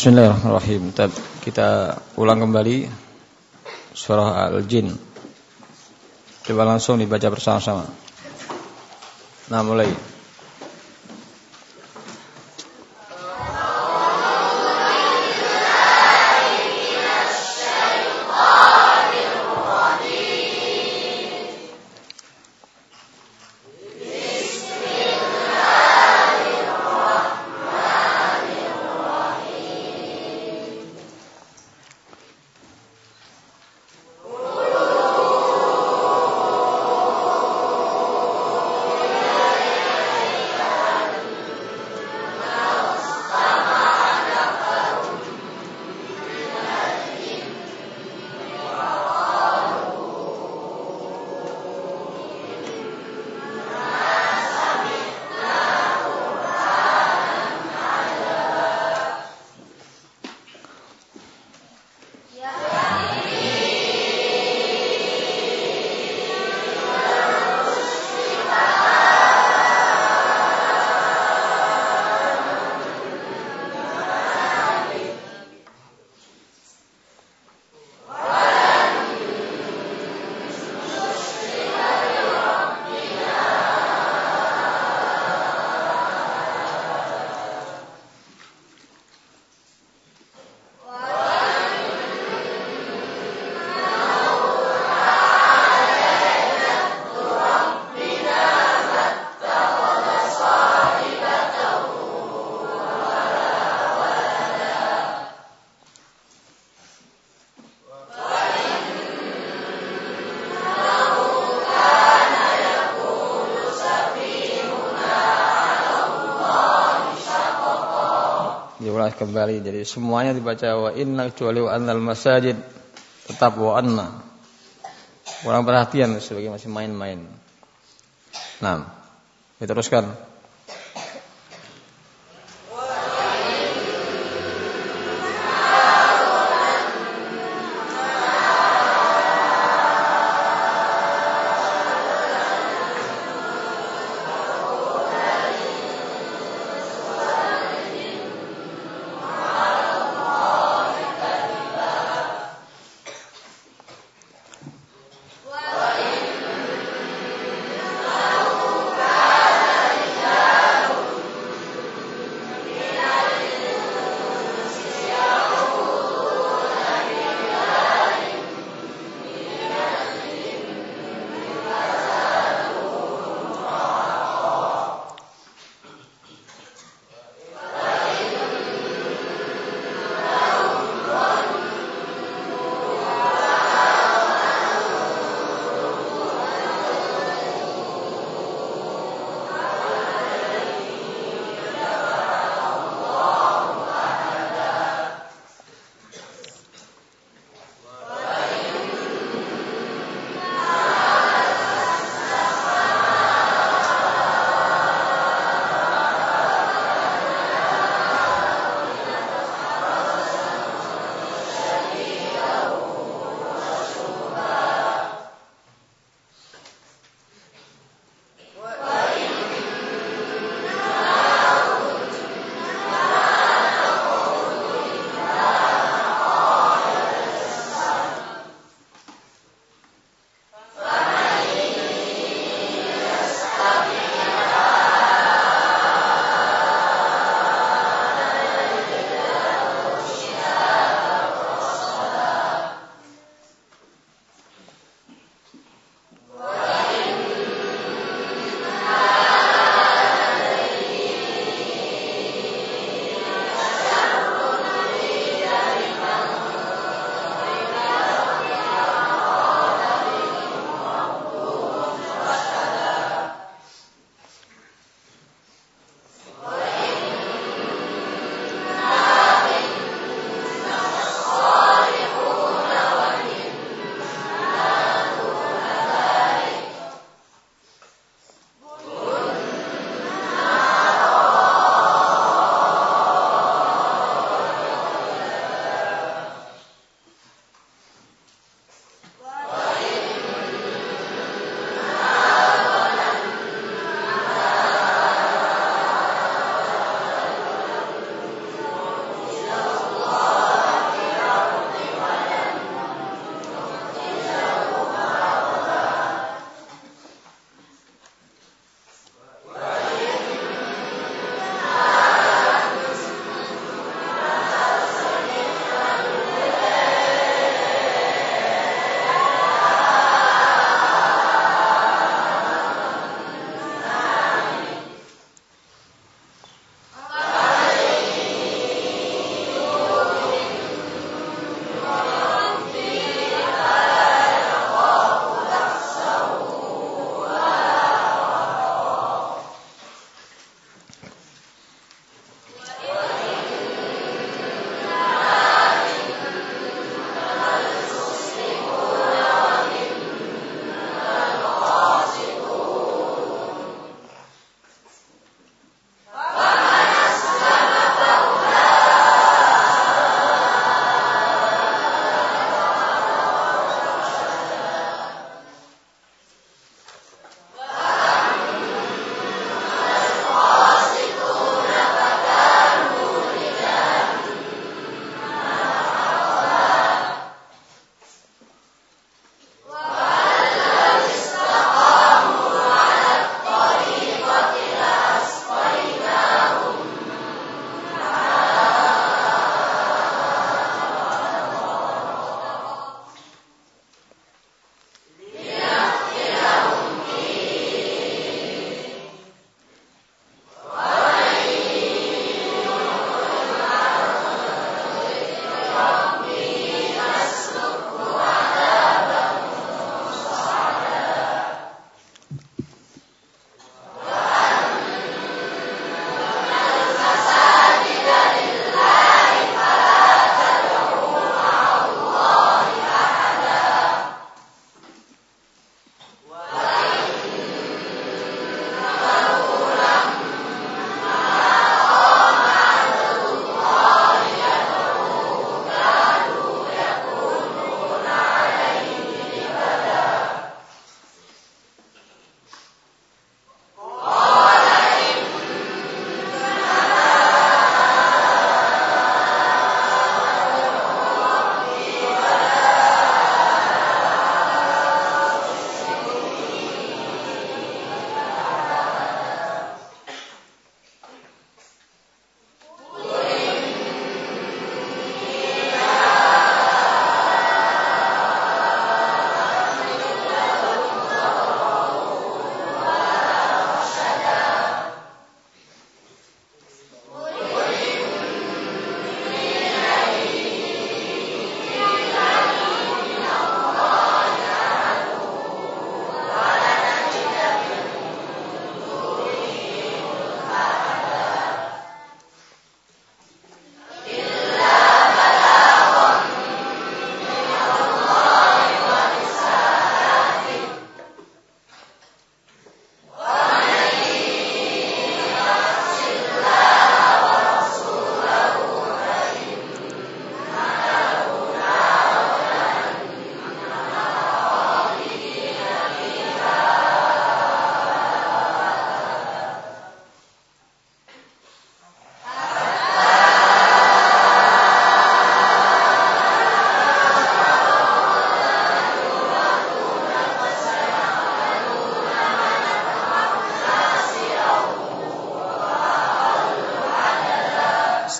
Bismillahirrahmanirrahim. Kita ulang kembali surah Al-Jin. Coba langsung dibaca bersama-sama. Nah, mulai. Kembali. Jadi semuanya dibaca wa inna kecuali wa annal masajid tetap wa anna. Kurang perhatian sebagai masih main-main. Nah, diteruskan.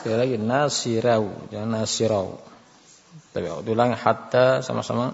Sekali lagi nasirau. Jangan nasirau. Tapi ulang hatta sama-sama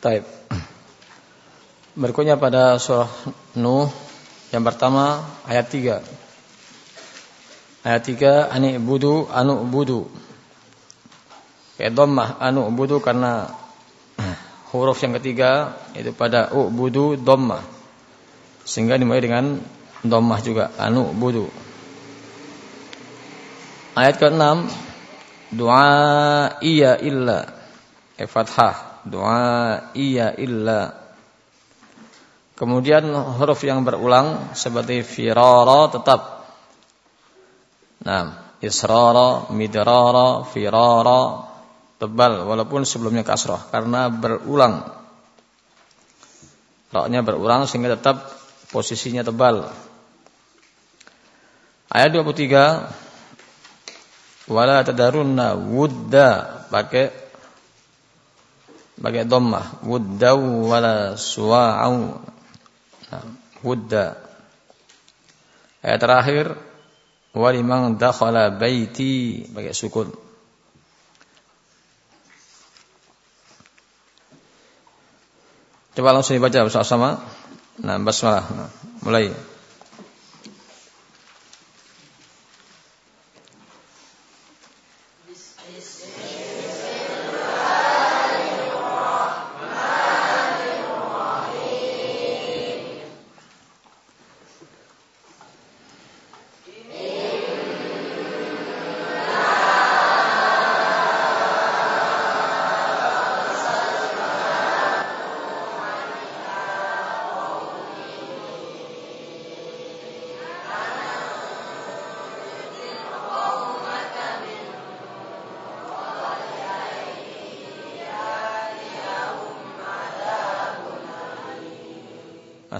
Taib. Berikutnya pada surah Nuh yang pertama ayat 3. Ayat 3 ani budu anu budu. Kayak dhammah anu budu karena huruf yang ketiga itu pada u budu dhammah. Sehingga dimulai dengan dhammah juga anu budu. Ayat ke-6 doa iya illa e fathah doa iya illa Kemudian huruf yang berulang seperti firara tetap. Nah, israra, midrara, firara tebal walaupun sebelumnya kasrah karena berulang. Roknya berulang sehingga tetap posisinya tebal. Ayat 23 wala tadarunna wudda pakai pakai dhammah wuddau wala suwa'u nah, wudda ayat terakhir walimang dakhala baiti pakai sukun Coba langsung dibaca bersama-sama. Nah, basmalah. Nah, mulai.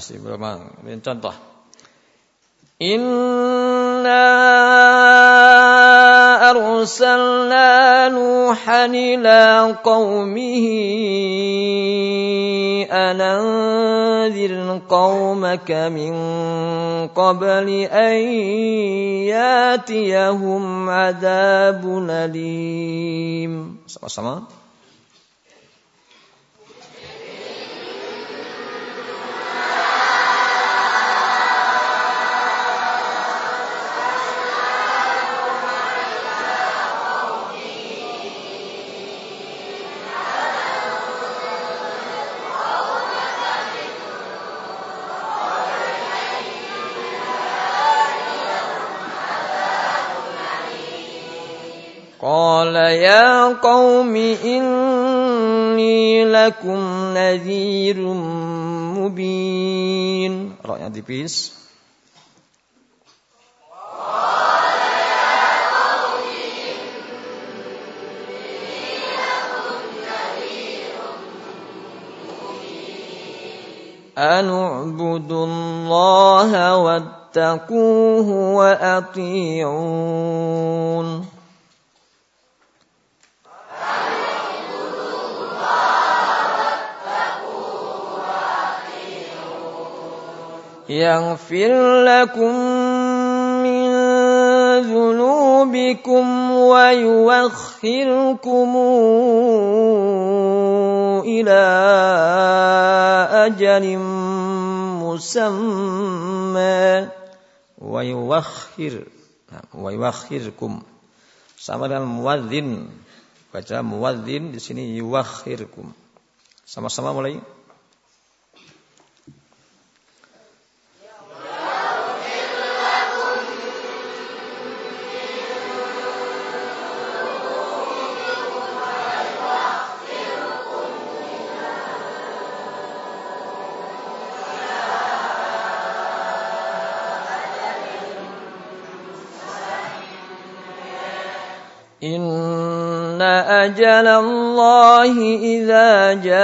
Masih belum. Ini contoh. Inna arsalna Nuhan ila qawmihi ananzir qawmaka min qabli an yatiyahum adabun alim. Sama-sama. يا قوم إني لكم نذير مبين. Roknya tipis أن اعبدوا الله واتقوه وأطيعون. يغفر لكم من ذنوبكم ويوخركم إلى أجل مسمى ويوخر ويوخركم sama dengan muwadzin baca muwadzin di sini yuwakhirkum sama-sama mulai إن أجل الله إذا جاء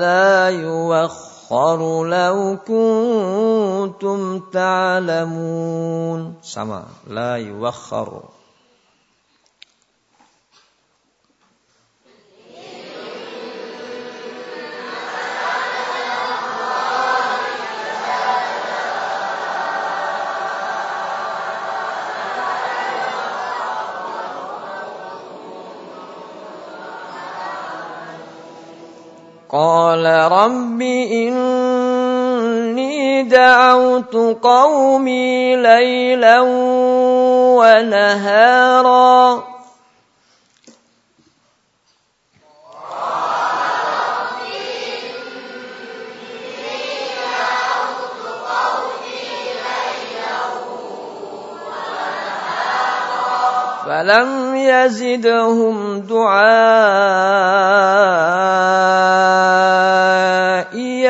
لا يوخر لو كنتم تعلمون sama لا يوخر قال رب إني دعوت قومي ليلا ونهارا. فلم يزدهم دعائي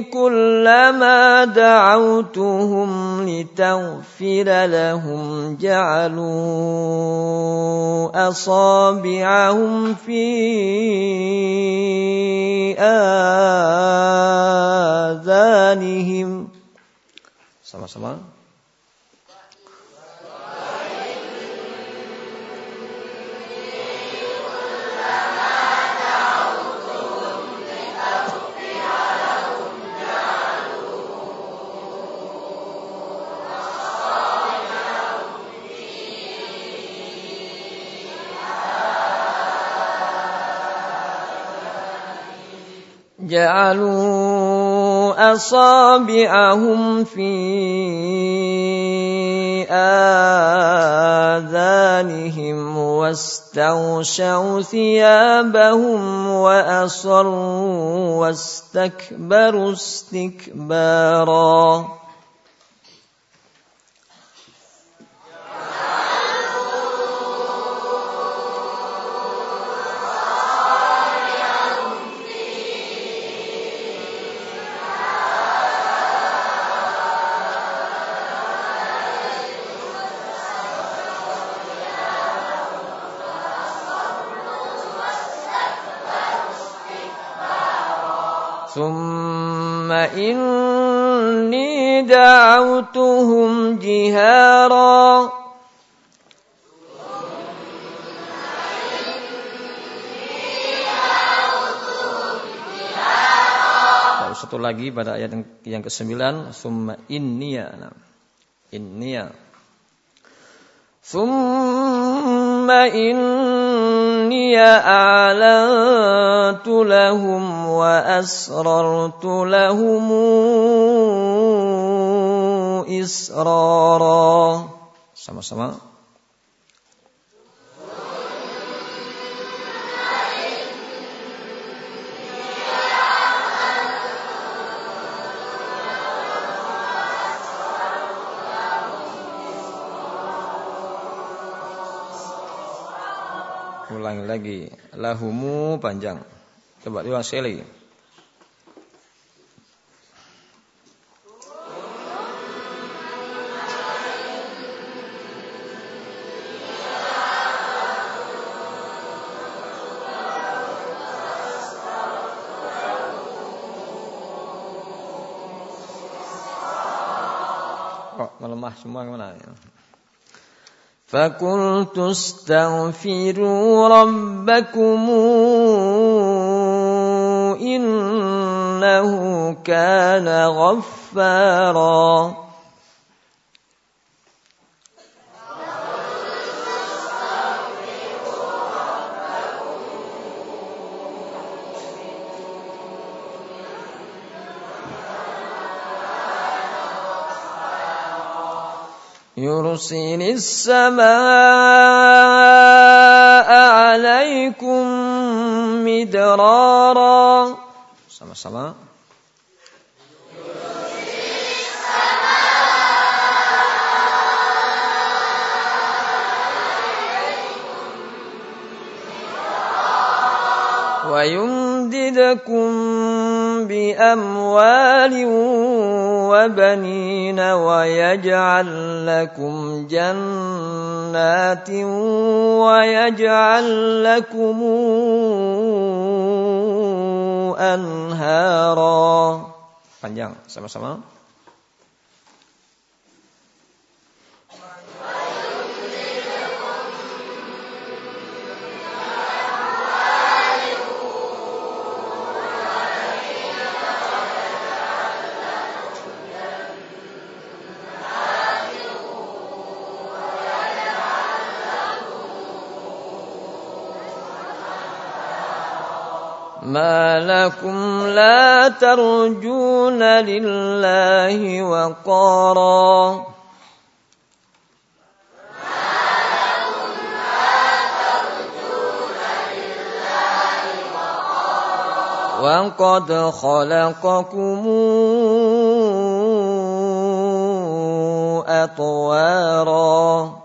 كلما دعوتهم لتغفر لهم جعلوا أصابعهم في آذانهم. Sama-sama. جعلوا أصابعهم في آذانهم واستغشوا ثيابهم وأصروا واستكبروا استكبارا ثم إني دعوتهم جهارا satu lagi pada ayat yang, yang ke-9 summa inniya inniya summa in إني أعلنت لهم وأسررت لهم إسرارا. Sama-sama. panjang lagi. Lahumu panjang. Coba lihat sekali. Kok melemah semua ke mana? فقلت استغفروا ربكم إنه كان غفارا. يرسل السماء عليكم مدرارا. sama-sama ويمددكم بأموال وبنين ويجعل لكم جنات ويجعل لكم أنهارا. Panjang sama-sama. لكم لا ترجون لله وقارا. وقد خلقكم أطوارا.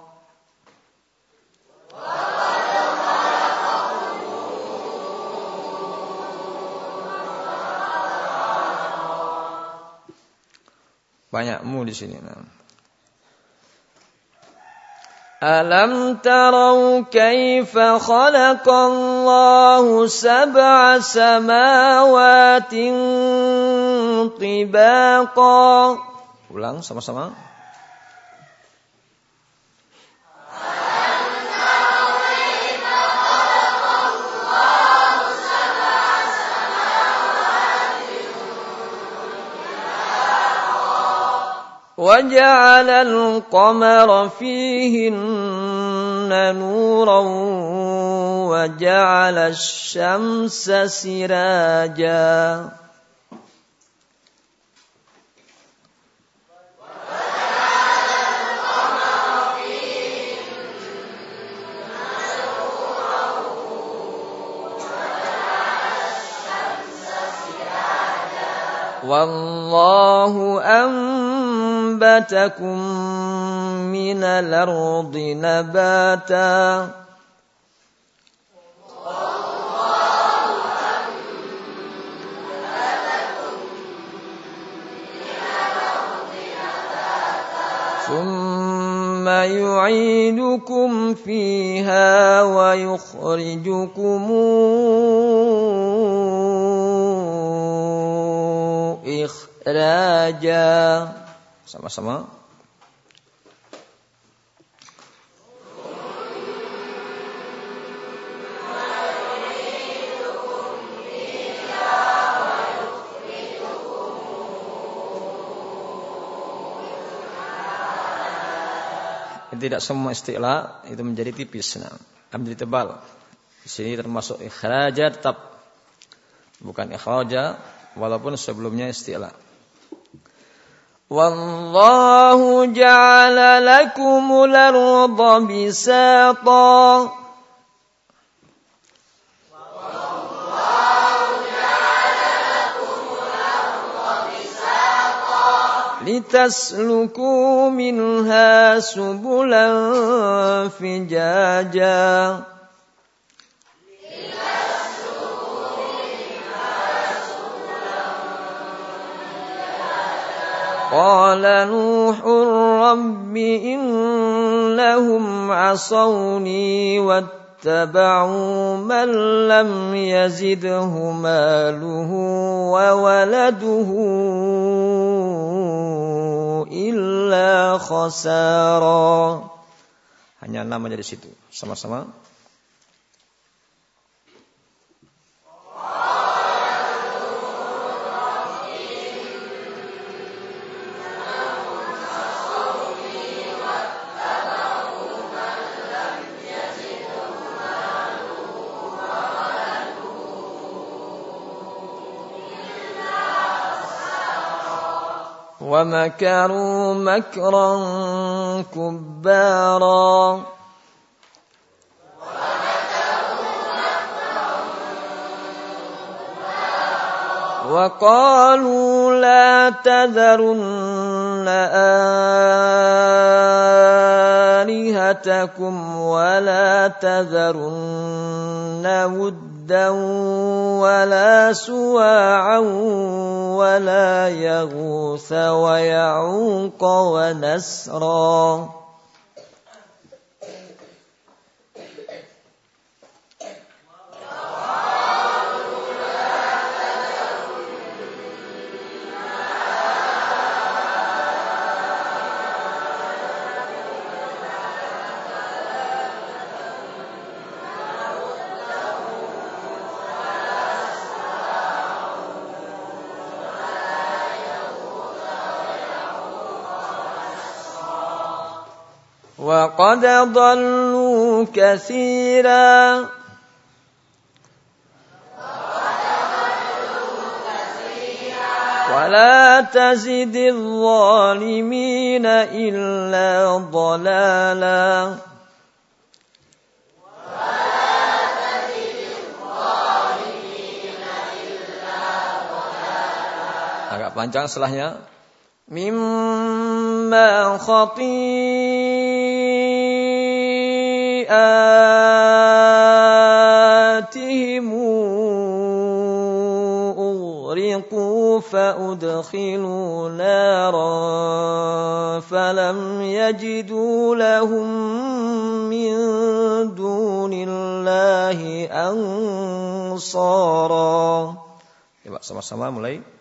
Banyak mu di sini. Nah. ألم تروا كيف خلق الله سبع سماوات طباقا Ulang sama-sama. وجعل القمر فيهن نورا وجعل الشمس سراجا. والله أنبتكم من الأرض نباتا. ثم يعيدكم فيها ويخرجكم إخراجا. Sama-sama. Tidak semua istilah itu menjadi tipis, nah, menjadi tebal. Di sini termasuk ikhraja tetap bukan ikhraja walaupun sebelumnya istilah. والله جعل لكم الأرض بساطا. لتسلكوا منها سبلا فجاجا. قال نوح رب إنهم عصوني واتبعوا من لم يزده ماله وولده إلا خسارا. Hanya namanya di situ. Sama-sama. ومكروا مكرا كبارا. وقالوا لا تذرن آلهتكم ولا تذرن ودا ولا سواعا ولا يغوث ويعوق ونسرا وقد ضلوا كثيرا. ولا تزد الظالمين إلا ضلالا. Agak panjang setelahnya. مما خطيئاتهم أغرقوا فأدخلوا نارا فلم يجدوا لهم من دون الله أنصارا. Coba sama-sama mulai.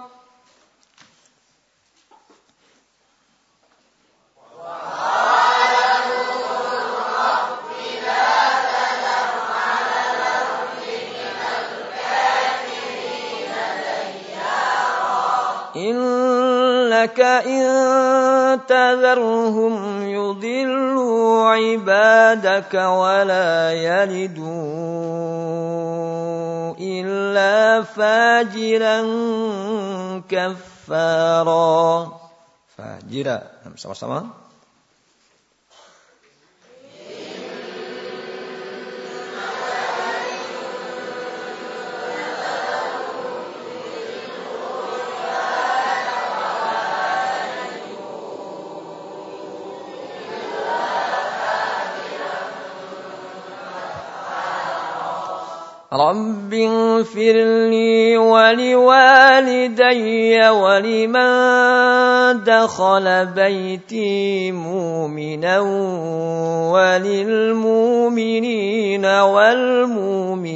إنك إن تذرهم يضلوا عبادك ولا يلدوا إلا فاجرا كفارا. fajira sama-sama رب اغفر لي ولوالدي ولمن دخل بيتي مؤمنا وللمؤمنين والمؤمنات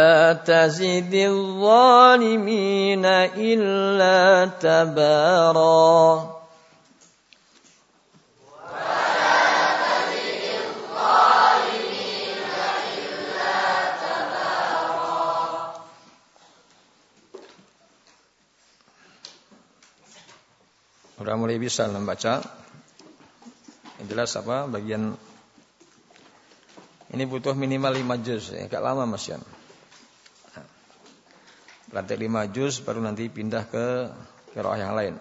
ولا تزد الظالمين إلا تبارا Sudah mulai bisa membaca. Yang jelas apa bagian ini butuh minimal 5 juz ya, agak lama Mas Yan. Lantai 5 juz baru nanti pindah ke kiroah yang lain.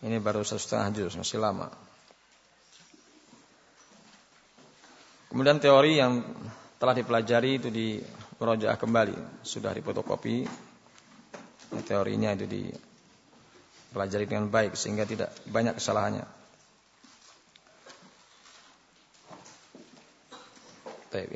Ini baru setengah juz, masih lama. Kemudian teori yang telah dipelajari itu di merojaah kembali, sudah dipotokopi. Teorinya itu di pelajari dengan baik sehingga tidak banyak kesalahannya. Baik,